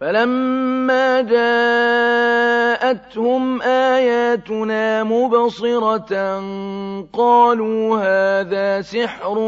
فَلَمَّا جَاءَتْهُمْ آيَاتُنَا مُبْصِرَةً قَالُوا هَٰذَا سِحْرٌ